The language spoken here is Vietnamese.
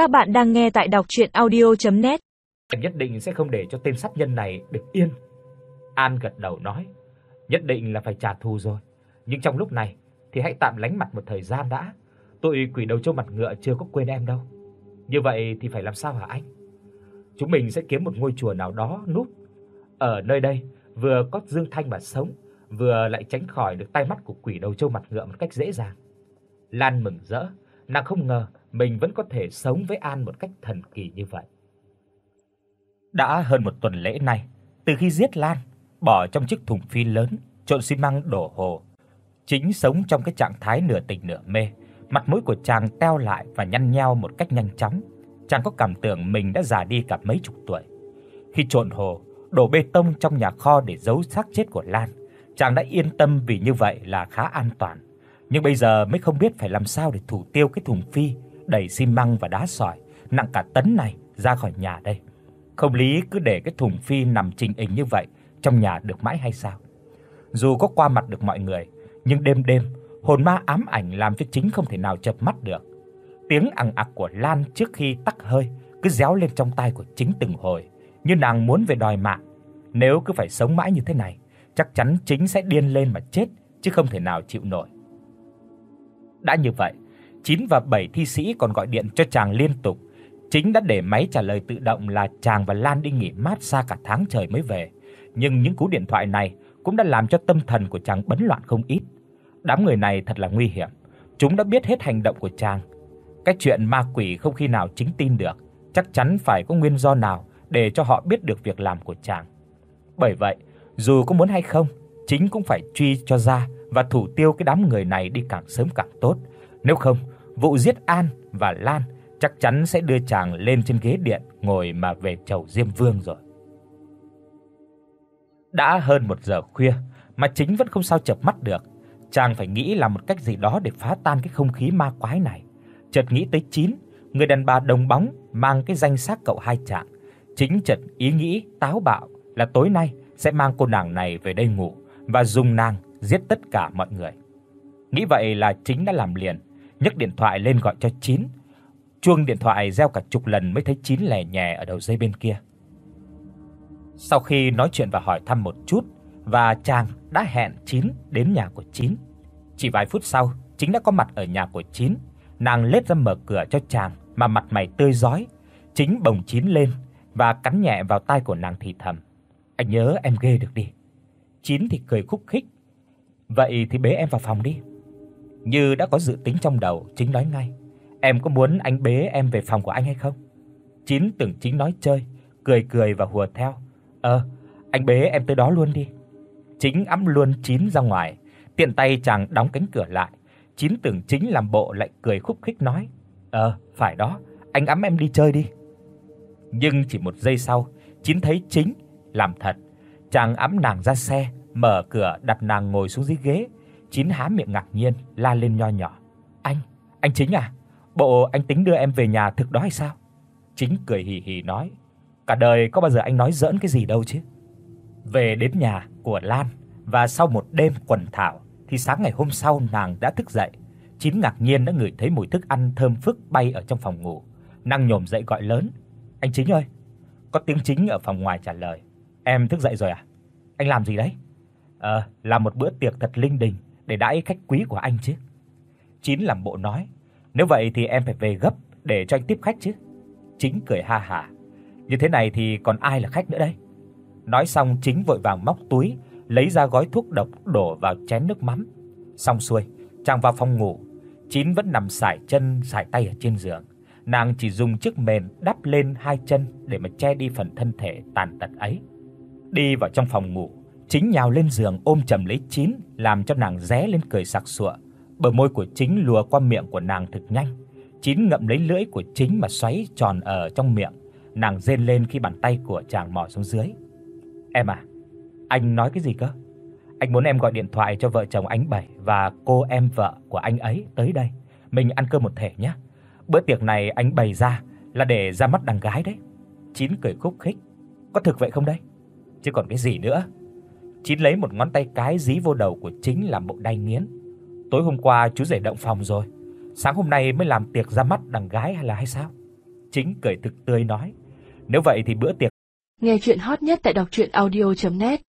Các bạn đang nghe tại đọc audio net Em nhất định sẽ không để cho tên sát nhân này được yên. An gật đầu nói, nhất định là phải trả thù rồi, nhưng trong lúc này thì hãy tạm lánh mặt một thời gian đã. tội quỷ đầu châu mặt ngựa chưa có quên em đâu. Như vậy thì phải làm sao hả anh? Chúng mình sẽ kiếm một ngôi chùa nào đó núp. Ở nơi đây vừa có Dương Thanh mà sống, vừa lại tránh khỏi được tay mắt của quỷ đầu châu mặt ngựa một cách dễ dàng. Lan mừng rỡ, nàng không ngờ mình vẫn có thể sống với An một cách thần kỳ như vậy. Đã hơn một tuần lễ nay, từ khi giết Lan, bỏ trong chiếc thùng phi lớn, trộn xi măng đổ hồ, chính sống trong cái trạng thái nửa tỉnh nửa mê, mặt mũi của chàng teo lại và nhăn nheo một cách nhanh chóng. Chàng có cảm tưởng mình đã già đi cả mấy chục tuổi. Khi trộn hồ, đổ bê tông trong nhà kho để giấu xác chết của Lan, chàng đã yên tâm vì như vậy là khá an toàn. Nhưng bây giờ mới không biết phải làm sao để thủ tiêu cái thùng phi đầy xi măng và đá sỏi nặng cả tấn này ra khỏi nhà đây. Không lý cứ để cái thùng phi nằm trình hình như vậy trong nhà được mãi hay sao? Dù có qua mặt được mọi người, nhưng đêm đêm hồn ma ám ảnh làm cho chính không thể nào chợp mắt được. Tiếng ằng ặc của Lan trước khi tắt hơi cứ réo lên trong tai của chính từng hồi, như nàng muốn về đòi mạng. Nếu cứ phải sống mãi như thế này, chắc chắn chính sẽ điên lên mà chết chứ không thể nào chịu nổi. Đã như vậy, 9 và 7 thi sĩ còn gọi điện cho chàng liên tục. Chính đã để máy trả lời tự động là chàng và Lan đi nghỉ mát xa cả tháng trời mới về, nhưng những cú điện thoại này cũng đã làm cho tâm thần của chàng bấn loạn không ít. Đám người này thật là nguy hiểm. Chúng đã biết hết hành động của chàng. Cái chuyện ma quỷ không khi nào chính tin được, chắc chắn phải có nguyên do nào để cho họ biết được việc làm của chàng. Bởi vậy, dù có muốn hay không, chính cũng phải truy cho ra và thủ tiêu cái đám người này đi càng sớm càng tốt. Nếu không, vụ giết An và Lan chắc chắn sẽ đưa chàng lên trên ghế điện ngồi mà về chầu Diêm Vương rồi. Đã hơn một giờ khuya mà chính vẫn không sao chợp mắt được. Chàng phải nghĩ làm một cách gì đó để phá tan cái không khí ma quái này. Chợt nghĩ tới chín, người đàn bà đồng bóng mang cái danh xác cậu hai trạng. Chính chợt ý nghĩ táo bạo là tối nay sẽ mang cô nàng này về đây ngủ và dùng nàng giết tất cả mọi người. Nghĩ vậy là chính đã làm liền, nhấc điện thoại lên gọi cho Chín. Chuông điện thoại reo cả chục lần mới thấy Chín lẻ nhẹ ở đầu dây bên kia. Sau khi nói chuyện và hỏi thăm một chút và chàng đã hẹn Chín đến nhà của Chín. Chỉ vài phút sau, Chính đã có mặt ở nhà của Chín. Nàng lết ra mở cửa cho chàng mà mặt mày tươi rói. Chính bồng Chín lên và cắn nhẹ vào tai của nàng thì thầm: "Anh nhớ em ghê được đi." Chín thì cười khúc khích. "Vậy thì bế em vào phòng đi." Như đã có dự tính trong đầu, Chính nói ngay: "Em có muốn anh bế em về phòng của anh hay không?" Chín tưởng Chính nói chơi, cười cười và hùa theo: "Ờ, anh bế em tới đó luôn đi." Chính ẵm luôn Chín ra ngoài, tiện tay chàng đóng cánh cửa lại. Chín tưởng Chính làm bộ lại cười khúc khích nói: "Ờ, phải đó, anh ẵm em đi chơi đi." Nhưng chỉ một giây sau, Chín thấy Chính làm thật. Chàng ẵm nàng ra xe, mở cửa đặt nàng ngồi xuống dưới ghế. Chín há miệng ngạc nhiên la lên nho nhỏ: "Anh, anh Chính à? Bộ anh tính đưa em về nhà thực đó hay sao?" Chính cười hì hì nói: "Cả đời có bao giờ anh nói giỡn cái gì đâu chứ." Về đến nhà của Lan và sau một đêm quần thảo thì sáng ngày hôm sau nàng đã thức dậy. Chín ngạc nhiên đã ngửi thấy mùi thức ăn thơm phức bay ở trong phòng ngủ. Nàng nhổm dậy gọi lớn: "Anh Chính ơi!" Có tiếng Chính ở phòng ngoài trả lời: "Em thức dậy rồi à? Anh làm gì đấy?" "Ờ, làm một bữa tiệc thật linh đình để đãi khách quý của anh chứ." Chín làm bộ nói: "Nếu vậy thì em phải về gấp để cho anh tiếp khách chứ." Chính cười ha hả: "Như thế này thì còn ai là khách nữa đây?" Nói xong Chính vội vàng móc túi, lấy ra gói thuốc độc đổ vào chén nước mắm. Xong xuôi, chàng vào phòng ngủ, Chín vẫn nằm sải chân sải tay ở trên giường. Nàng chỉ dùng chiếc mền đắp lên hai chân để mà che đi phần thân thể tàn tật ấy. Đi vào trong phòng ngủ, Chính nhào lên giường ôm chầm lấy Chín, làm cho nàng ré lên cười sặc sụa. Bờ môi của Chính lùa qua miệng của nàng thực nhanh. Chín ngậm lấy lưỡi của Chính mà xoáy tròn ở trong miệng. Nàng rên lên khi bàn tay của chàng mò xuống dưới. "Em à, anh nói cái gì cơ? Anh muốn em gọi điện thoại cho vợ chồng anh Bảy và cô em vợ của anh ấy tới đây, mình ăn cơm một thể nhé. Bữa tiệc này anh bày ra là để ra mắt đàn gái đấy." Chín cười khúc khích. "Có thực vậy không đây? Chứ còn cái gì nữa?" Chín lấy một ngón tay cái dí vô đầu của chính làm bộ đay nghiến. "Tối hôm qua chú rể động phòng rồi, sáng hôm nay mới làm tiệc ra mắt đàn gái hay là hay sao?" Chính cười thực tươi nói: "Nếu vậy thì bữa tiệc Nghe truyện hot nhất tại doctruyenaudio.net